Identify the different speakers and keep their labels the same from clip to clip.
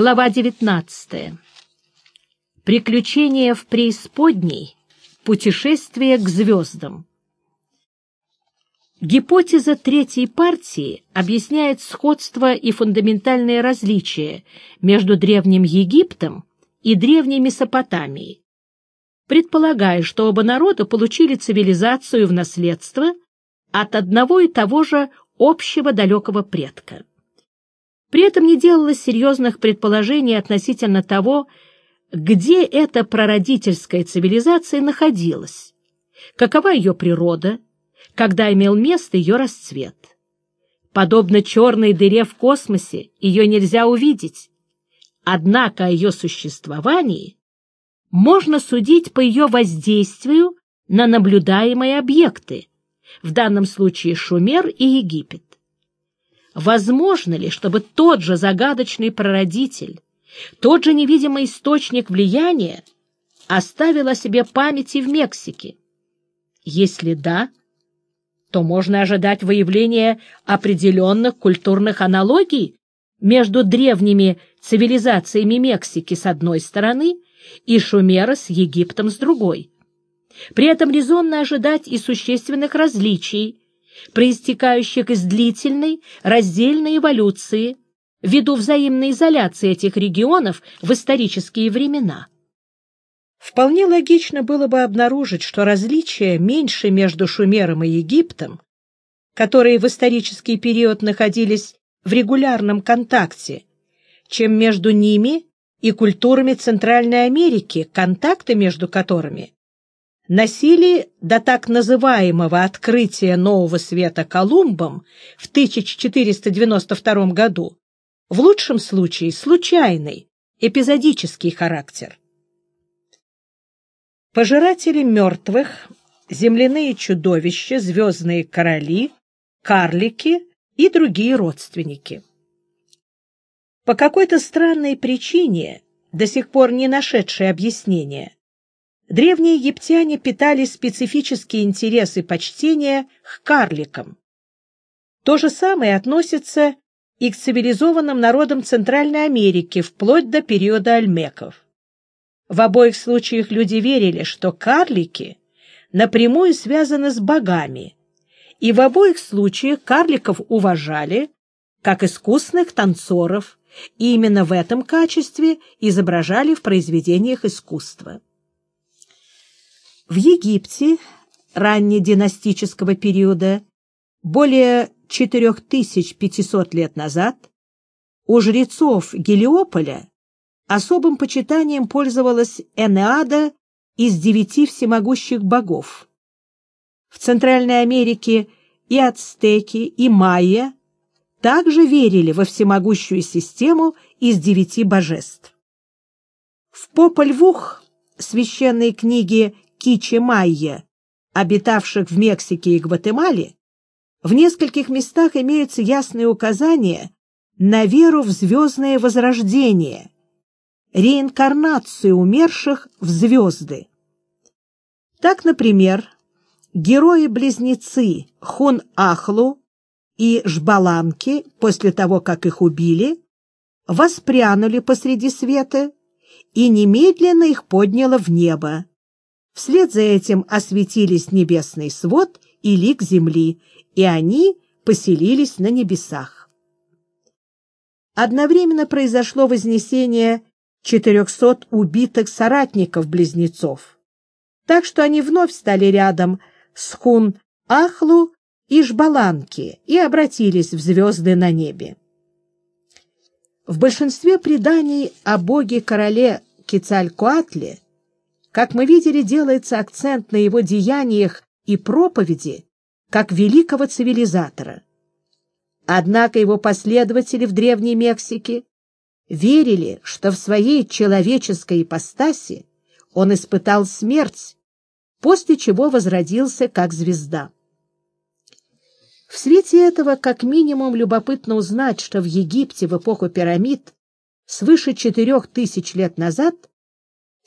Speaker 1: Глава 19. Приключения в преисподней. Путешествие к звездам. Гипотеза третьей партии объясняет сходство и фундаментальные различия между Древним Египтом и Древней Месопотамией, предполагая, что оба народа получили цивилизацию в наследство от одного и того же общего далекого предка. При этом не делалось серьезных предположений относительно того, где эта прародительская цивилизация находилась, какова ее природа, когда имел место ее расцвет. Подобно черной дыре в космосе, ее нельзя увидеть, однако о ее существовании можно судить по ее воздействию на наблюдаемые объекты, в данном случае Шумер и Египет. Возможно ли, чтобы тот же загадочный прародитель, тот же невидимый источник влияния оставил о себе памяти в Мексике? Если да, то можно ожидать выявления определенных культурных аналогий между древними цивилизациями Мексики с одной стороны и Шумера с Египтом с другой. При этом резонно ожидать и существенных различий проистекающих из длительной раздельной эволюции ввиду взаимной изоляции этих регионов в исторические времена. Вполне логично было бы обнаружить, что различия меньше между Шумером и Египтом, которые в исторический период находились в регулярном контакте, чем между ними и культурами Центральной Америки, контакты между которыми носили до так называемого открытия нового света Колумбом в 1492 году в лучшем случае случайный, эпизодический характер. Пожиратели мертвых, земляные чудовища, звездные короли, карлики и другие родственники. По какой-то странной причине, до сих пор не нашедшей объяснения, древние египтяне питали специфические интересы почтения к карликам. То же самое относится и к цивилизованным народам Центральной Америки вплоть до периода альмеков. В обоих случаях люди верили, что карлики напрямую связаны с богами, и в обоих случаях карликов уважали как искусных танцоров, и именно в этом качестве изображали в произведениях искусства. В Египте раннединастического периода, более 4500 лет назад, у жрецов Гелиополя особым почитанием пользовалась Энеада из девяти всемогущих богов. В Центральной Америке и ацтеки, и майя также верили во всемогущую систему из девяти божеств. В Попольвух священной книге кичи-майя, обитавших в Мексике и Гватемале, в нескольких местах имеются ясные указания на веру в звездное возрождение, реинкарнацию умерших в звезды. Так, например, герои-близнецы Хун-Ахлу и Жбаланки после того, как их убили, воспрянули посреди света и немедленно их подняло в небо, Вслед за этим осветились небесный свод и лик земли, и они поселились на небесах. Одновременно произошло вознесение 400 убитых соратников-близнецов, так что они вновь стали рядом с Хун-Ахлу и Жбаланки и обратились в звезды на небе. В большинстве преданий о боге-короле Кецалькоатле как мы видели, делается акцент на его деяниях и проповеди как великого цивилизатора. Однако его последователи в Древней Мексике верили, что в своей человеческой ипостаси он испытал смерть, после чего возродился как звезда. В свете этого как минимум любопытно узнать, что в Египте в эпоху пирамид свыше четырех тысяч лет назад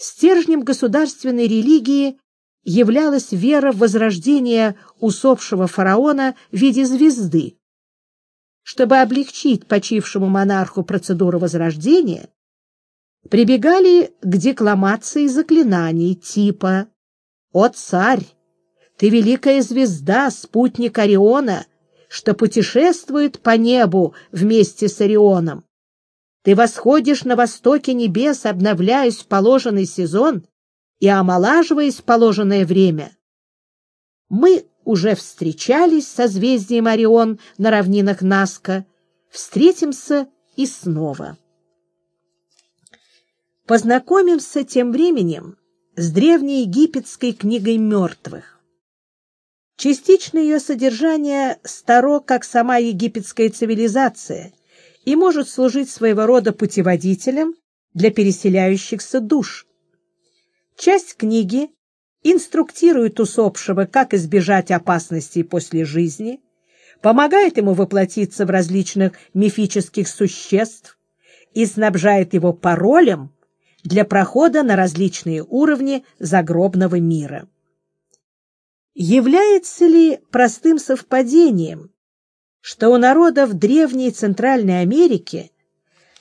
Speaker 1: Стержнем государственной религии являлась вера в возрождение усопшего фараона в виде звезды. Чтобы облегчить почившему монарху процедуру возрождения, прибегали к декламации заклинаний типа «О царь! Ты великая звезда, спутник Ориона, что путешествует по небу вместе с Орионом. Ты восходишь на востоке небес, обновляясь в положенный сезон и омолаживаясь в положенное время. Мы уже встречались с созвездием Орион на равнинах Наска, встретимся и снова. Познакомимся тем временем с древнеегипетской книгой мертвых. Частично ее содержание старо, как сама египетская цивилизация, и может служить своего рода путеводителем для переселяющихся душ. Часть книги инструктирует усопшего, как избежать опасностей после жизни, помогает ему воплотиться в различных мифических существ и снабжает его паролем для прохода на различные уровни загробного мира. Является ли простым совпадением, что у народов Древней Центральной Америки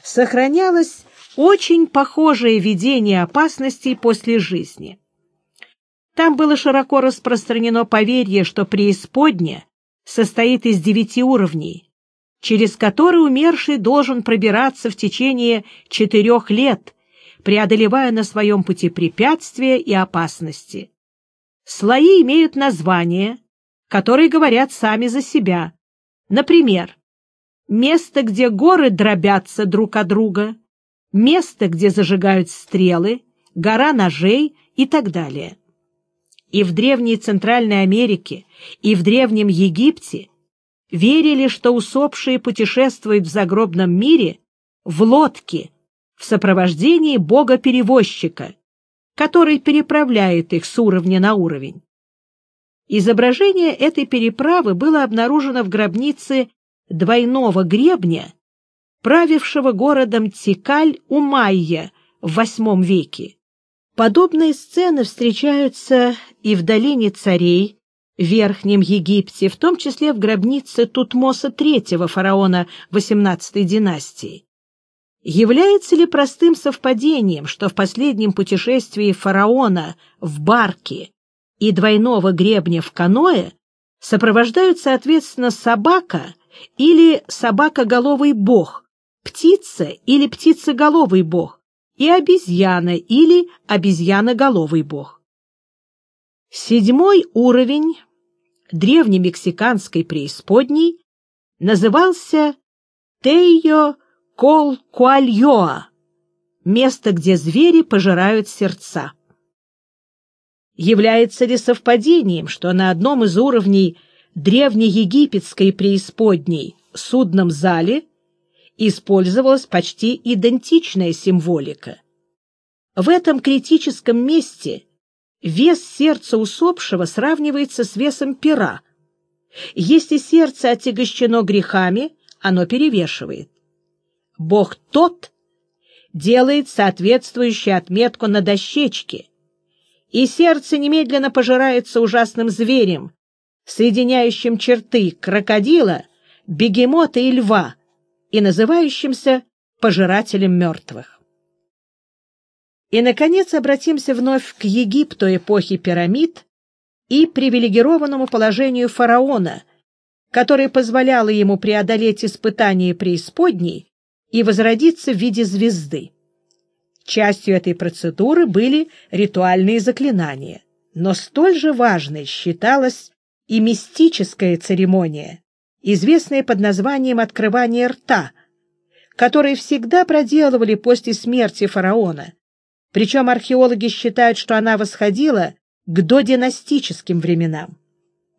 Speaker 1: сохранялось очень похожее видение опасностей после жизни? Там было широко распространено поверье, что преисподня состоит из девяти уровней, через которые умерший должен пробираться в течение четырех лет, преодолевая на своем пути препятствия и опасности. Слои имеют названия, которые говорят сами за себя. Например, место, где горы дробятся друг от друга, место, где зажигают стрелы, гора ножей и так далее. И в Древней Центральной Америке, и в Древнем Египте верили, что усопшие путешествуют в загробном мире в лодке в сопровождении бога-перевозчика, который переправляет их с уровня на уровень. Изображение этой переправы было обнаружено в гробнице двойного гребня, правившего городом Тикаль у Майя в VIII веке. Подобные сцены встречаются и в долине царей, в Верхнем Египте, в том числе в гробнице Тутмоса III, фараона XVIII династии. Является ли простым совпадением, что в последнем путешествии фараона в барке и двойного гребня в каное сопровождают, соответственно, собака или собакоголовый бог, птица или птицеголовый бог и обезьяна или обезьяноголовый бог? Седьмой уровень древнемексиканской преисподней назывался Тейо Кол-Куальоа — место, где звери пожирают сердца. Является ли совпадением, что на одном из уровней древнеегипетской преисподней судном зале использовалась почти идентичная символика? В этом критическом месте вес сердца усопшего сравнивается с весом пера. Если сердце отягощено грехами, оно перевешивает. Бог тот делает соответствующую отметку на дощечке, и сердце немедленно пожирается ужасным зверем, соединяющим черты крокодила, бегемота и льва, и называющимся пожирателем мертвых. И, наконец, обратимся вновь к Египту эпохи пирамид и привилегированному положению фараона, которое позволяло ему преодолеть испытания преисподней и возродиться в виде звезды. Частью этой процедуры были ритуальные заклинания, но столь же важной считалась и мистическая церемония, известная под названием «открывание рта», которые всегда проделывали после смерти фараона, причем археологи считают, что она восходила к додинастическим временам.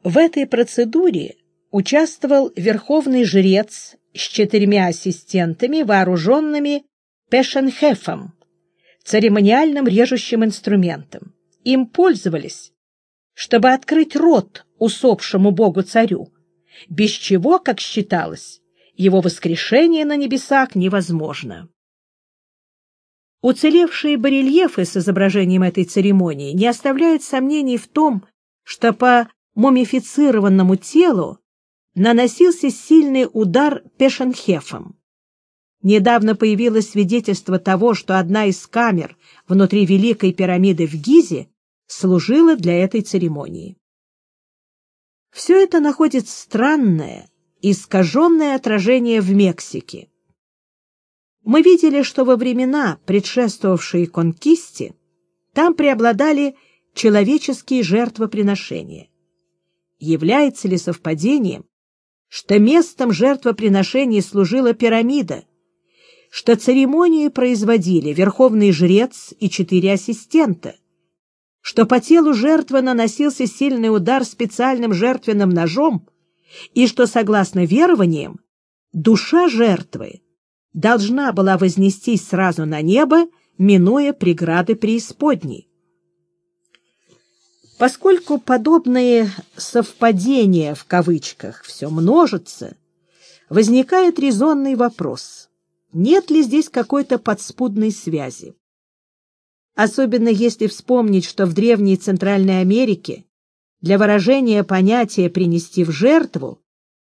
Speaker 1: В этой процедуре участвовал верховный жрец с четырьмя ассистентами, вооруженными пешенхефом, церемониальным режущим инструментом. Им пользовались, чтобы открыть рот усопшему богу-царю, без чего, как считалось, его воскрешение на небесах невозможно. Уцелевшие барельефы с изображением этой церемонии не оставляют сомнений в том, что по мумифицированному телу наносился сильный удар пешенхефом. Недавно появилось свидетельство того, что одна из камер внутри Великой пирамиды в Гизе служила для этой церемонии. Все это находит странное, искаженное отражение в Мексике. Мы видели, что во времена, предшествовавшие конкисте, там преобладали человеческие жертвоприношения. Является ли совпадением, что местом жертвоприношений служила пирамида, что церемонии производили верховный жрец и четыре ассистента, что по телу жертвы наносился сильный удар специальным жертвенным ножом и что, согласно верованиям, душа жертвы должна была вознестись сразу на небо, минуя преграды преисподней. Поскольку подобные «совпадения» в кавычках все множатся, возникает резонный вопрос, нет ли здесь какой-то подспудной связи. Особенно если вспомнить, что в древней Центральной Америке для выражения понятия «принести в жертву»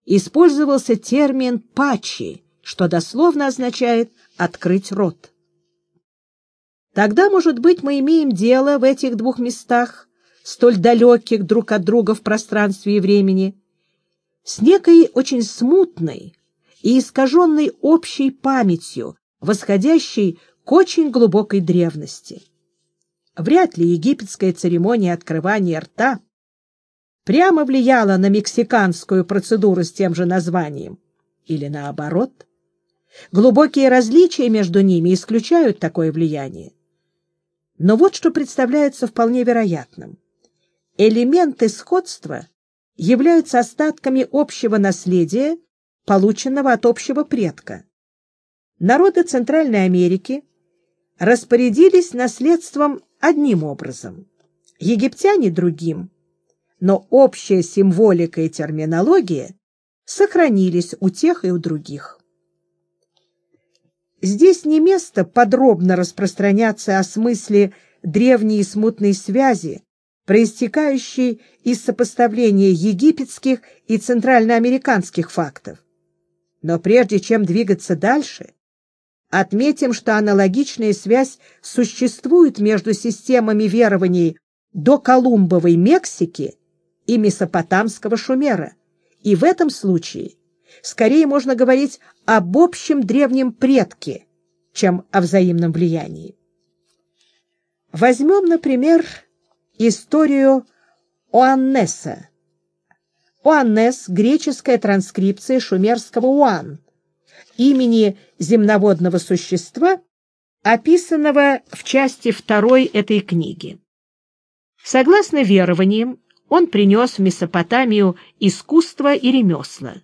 Speaker 1: использовался термин «пачи», что дословно означает «открыть рот». Тогда, может быть, мы имеем дело в этих двух местах, столь далеких друг от друга в пространстве и времени, с некой очень смутной и искаженной общей памятью, восходящей к очень глубокой древности. Вряд ли египетская церемония открывания рта прямо влияла на мексиканскую процедуру с тем же названием, или наоборот. Глубокие различия между ними исключают такое влияние. Но вот что представляется вполне вероятным. Элементы сходства являются остатками общего наследия, полученного от общего предка. Народы Центральной Америки распорядились наследством одним образом, египтяне — другим, но общая символика и терминология сохранились у тех и у других. Здесь не место подробно распространяться о смысле древней и смутной связи, проистекающей из сопоставления египетских и центральноамериканских фактов. Но прежде чем двигаться дальше, отметим, что аналогичная связь существует между системами верований до Колумбовой Мексики и месопотамского Шумера, и в этом случае скорее можно говорить об общем древнем предке, чем о взаимном влиянии. Возьмем, например, историю Оаннеса. Оаннес — греческая транскрипция шумерского Уан, имени земноводного существа, описанного в части второй этой книги. Согласно верованиям, он принес в Месопотамию искусство и ремесла.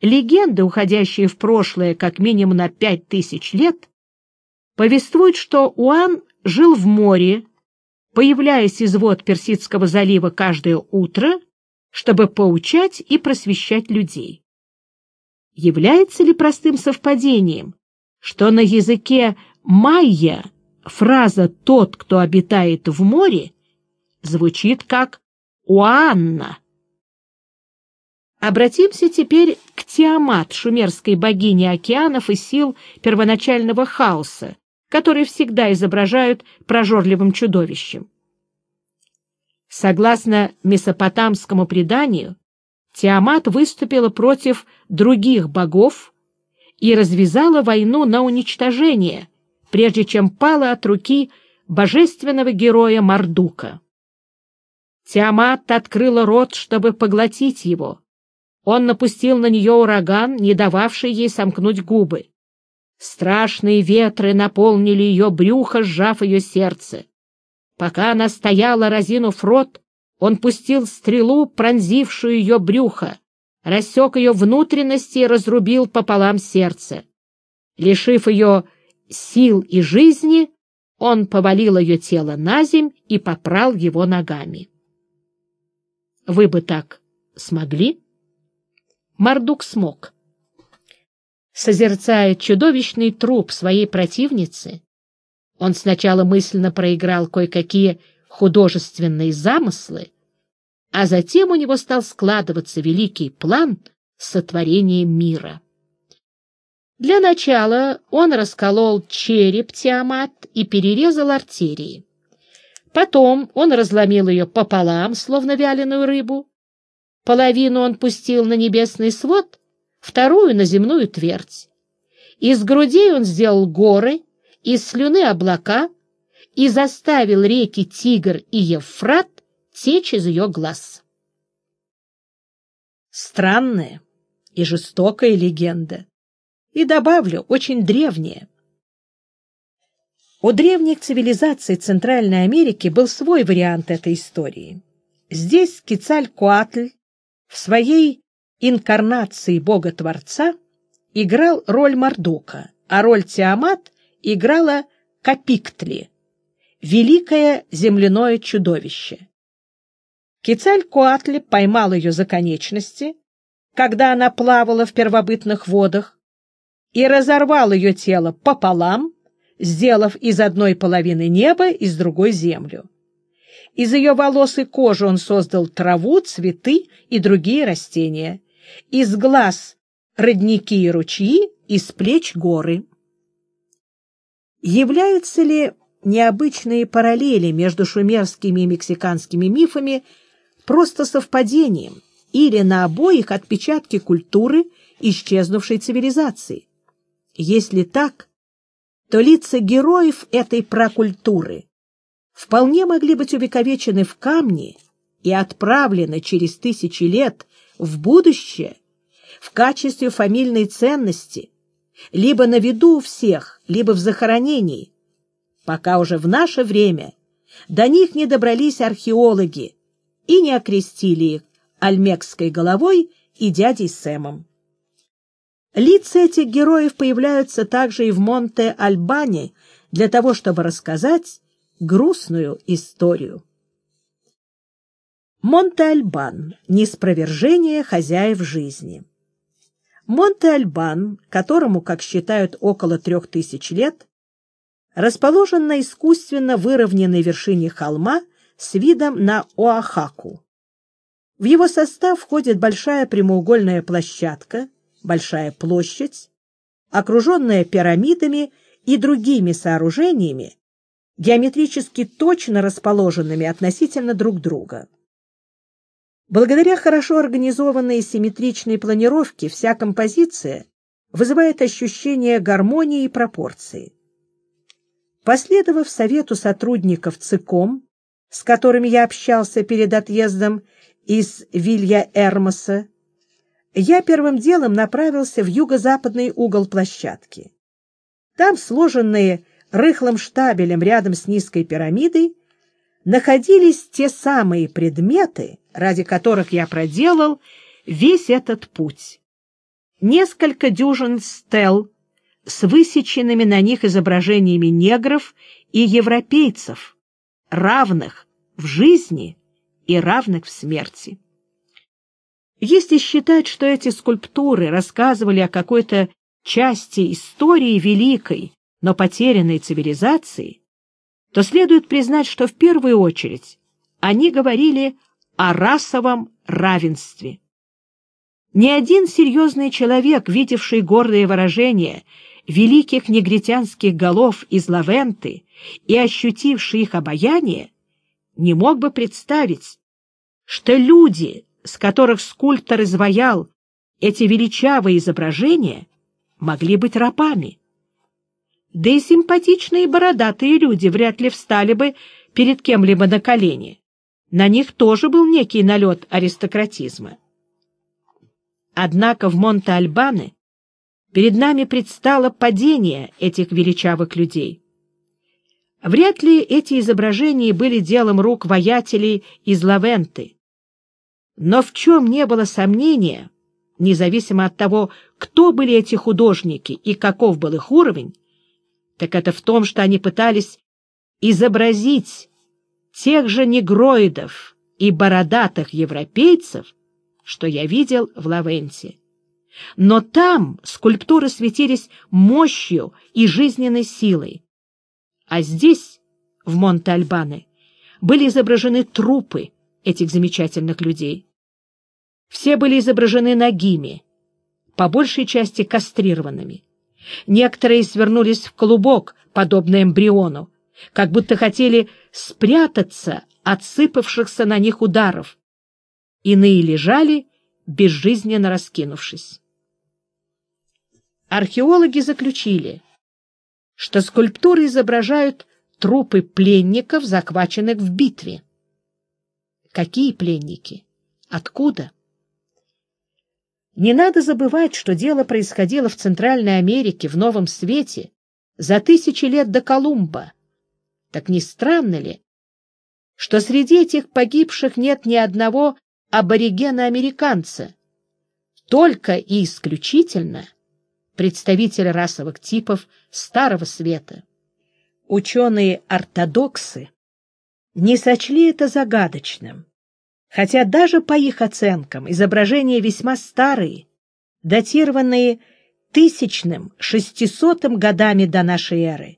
Speaker 1: Легенды, уходящие в прошлое как минимум на пять тысяч лет, повествуют, что Уан жил в море, появляясь из вод Персидского залива каждое утро, чтобы поучать и просвещать людей. Является ли простым совпадением, что на языке майя фраза «тот, кто обитает в море» звучит как «уанна»? Обратимся теперь к Тиамат, шумерской богине океанов и сил первоначального хаоса, который всегда изображают прожорливым чудовищем. Согласно месопотамскому преданию, Тиамат выступила против других богов и развязала войну на уничтожение, прежде чем пала от руки божественного героя Мардука. Тиамат открыла рот, чтобы поглотить его. Он напустил на нее ураган, не дававший ей сомкнуть губы. Страшные ветры наполнили ее брюхо, сжав ее сердце. Пока она стояла, разинув рот, он пустил стрелу, пронзившую ее брюхо, рассек ее внутренности и разрубил пополам сердце. Лишив ее сил и жизни, он повалил ее тело на земь и попрал его ногами. Вы бы так смогли? Мардук смог созерцая чудовищный труп своей противницы, он сначала мысленно проиграл кое-какие художественные замыслы, а затем у него стал складываться великий план сотворения мира. Для начала он расколол череп Тиамат и перерезал артерии. Потом он разломил ее пополам, словно вяленую рыбу. Половину он пустил на небесный свод, вторую — на земную твердь. Из грудей он сделал горы, из слюны облака и заставил реки Тигр и Евфрат течь из ее глаз. Странная и жестокая легенда. И добавлю, очень древняя. У древних цивилизаций Центральной Америки был свой вариант этой истории. Здесь Кецалькоатль в своей инкарнации Бога-Творца играл роль Мардука, а роль Тиамат играла Капиктли, великое земляное чудовище. Кецалькоатли поймал ее за конечности, когда она плавала в первобытных водах, и разорвал ее тело пополам, сделав из одной половины небо, из другой землю. Из ее волос и кожи он создал траву, цветы и другие растения. Из глаз — родники и ручьи, из плеч — горы. Являются ли необычные параллели между шумерскими и мексиканскими мифами просто совпадением или на обоих отпечатки культуры исчезнувшей цивилизации? Если так, то лица героев этой прокультуры вполне могли быть увековечены в камне и отправлены через тысячи лет в будущее в качестве фамильной ценности, либо на виду у всех, либо в захоронении, пока уже в наше время до них не добрались археологи и не окрестили их альмекской головой и дядей Сэмом. Лица этих героев появляются также и в Монте-Альбане для того, чтобы рассказать грустную историю. Монте-Альбан. Неспровержение хозяев жизни. Монте-Альбан, которому, как считают, около трех тысяч лет, расположен на искусственно выровненной вершине холма с видом на Оахаку. В его состав входит большая прямоугольная площадка, большая площадь, окруженная пирамидами и другими сооружениями, геометрически точно расположенными относительно друг друга. Благодаря хорошо организованной симметричной планировке вся композиция вызывает ощущение гармонии и пропорции. Последовав совету сотрудников ЦИКОМ, с которыми я общался перед отъездом из Вилья-Эрмоса, я первым делом направился в юго-западный угол площадки. Там, сложенные рыхлым штабелем рядом с низкой пирамидой, находились те самые предметы, ради которых я проделал весь этот путь. Несколько дюжин стел с высеченными на них изображениями негров и европейцев, равных в жизни и равных в смерти. Если считать, что эти скульптуры рассказывали о какой-то части истории великой, но потерянной цивилизации, то следует признать, что в первую очередь они говорили о расовом равенстве. Ни один серьезный человек, видевший гордые выражения великих негритянских голов из Лавенты и ощутивший их обаяние, не мог бы представить, что люди, с которых скульптор изваял эти величавые изображения, могли быть рабами. Да и симпатичные бородатые люди вряд ли встали бы перед кем-либо на колени. На них тоже был некий налет аристократизма. Однако в Монте-Альбане перед нами предстало падение этих величавых людей. Вряд ли эти изображения были делом рук воятелей из Лавенты, но в чем не было сомнения, независимо от того, кто были эти художники и каков был их уровень, так это в том, что они пытались изобразить тех же негроидов и бородатых европейцев, что я видел в Лавенте. Но там скульптуры светились мощью и жизненной силой. А здесь, в Монте-Альбане, были изображены трупы этих замечательных людей. Все были изображены нагими, по большей части кастрированными. Некоторые свернулись в клубок, подобно эмбриону, как будто хотели спрятаться от сыпавшихся на них ударов. Иные лежали, безжизненно раскинувшись. Археологи заключили, что скульптуры изображают трупы пленников, захваченных в битве. Какие пленники? Откуда? Не надо забывать, что дело происходило в Центральной Америке, в Новом Свете, за тысячи лет до Колумба. Так не странно ли, что среди этих погибших нет ни одного аборигена-американца, только и исключительно представителя расовых типов Старого Света? Ученые-ортодоксы не сочли это загадочным, хотя даже по их оценкам изображения весьма старые, датированные тысячным шестисотым годами до нашей эры.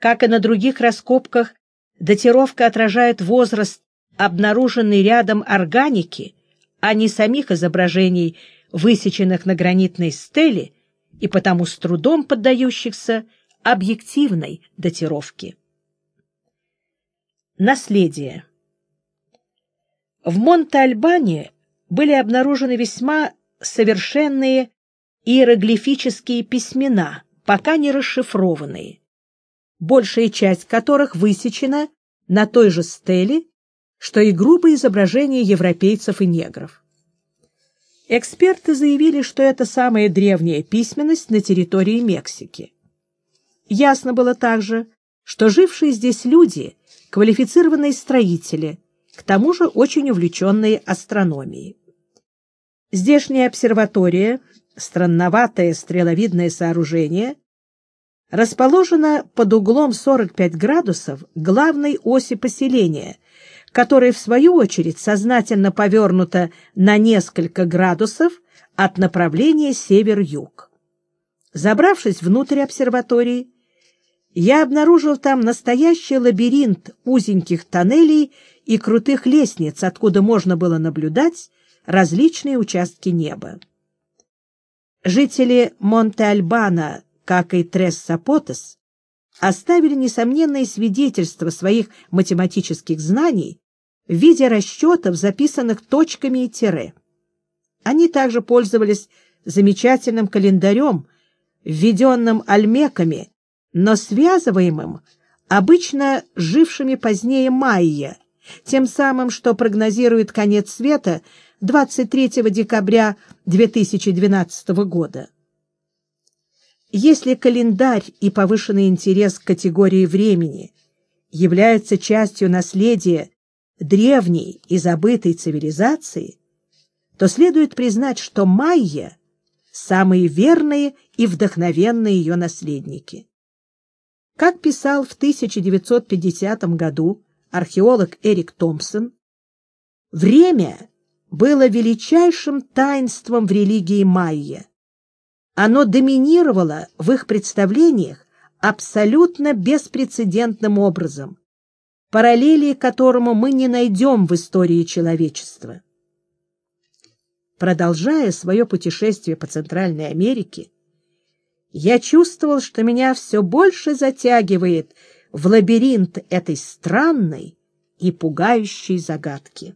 Speaker 1: Как и на других раскопках, датировка отражает возраст, обнаруженный рядом органики, а не самих изображений, высеченных на гранитной стеле и потому с трудом поддающихся объективной датировке. Наследие В Монте-Альбане были обнаружены весьма совершенные иероглифические письмена, пока не расшифрованные, большая часть которых высечена на той же стеле, что и грубые изображения европейцев и негров. Эксперты заявили, что это самая древняя письменность на территории Мексики. Ясно было также, что жившие здесь люди — квалифицированные строители, к тому же очень увлеченные астрономией. Здешняя обсерватория, странноватое стреловидное сооружение, расположена под углом 45 градусов главной оси поселения, которая, в свою очередь, сознательно повернута на несколько градусов от направления север-юг. Забравшись внутрь обсерватории, я обнаружил там настоящий лабиринт узеньких тоннелей и крутых лестниц, откуда можно было наблюдать различные участки неба. Жители Монте-Альбана, как и Трес-Сапотес, оставили несомненные свидетельства своих математических знаний в виде расчетов, записанных точками и тире. Они также пользовались замечательным календарем, введенным альмеками но связываемым обычно жившими позднее майя, тем самым, что прогнозирует конец света 23 декабря 2012 года. Если календарь и повышенный интерес к категории времени являются частью наследия древней и забытой цивилизации, то следует признать, что майя — самые верные и вдохновенные ее наследники. Как писал в 1950 году археолог Эрик Томпсон, время было величайшим таинством в религии майя. Оно доминировало в их представлениях абсолютно беспрецедентным образом, параллели которому мы не найдем в истории человечества. Продолжая свое путешествие по Центральной Америке, я чувствовал, что меня все больше затягивает в лабиринт этой странной и пугающей загадки.